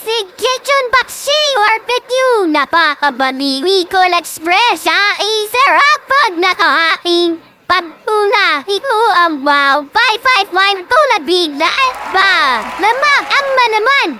Basic Kitchen Paksi or Petyu Napakabaliwi ko Express sa eh, isarap pag nakahain Pagpula, ito ang wow. 551 tulad bigla. Ba? Lamang ang manaman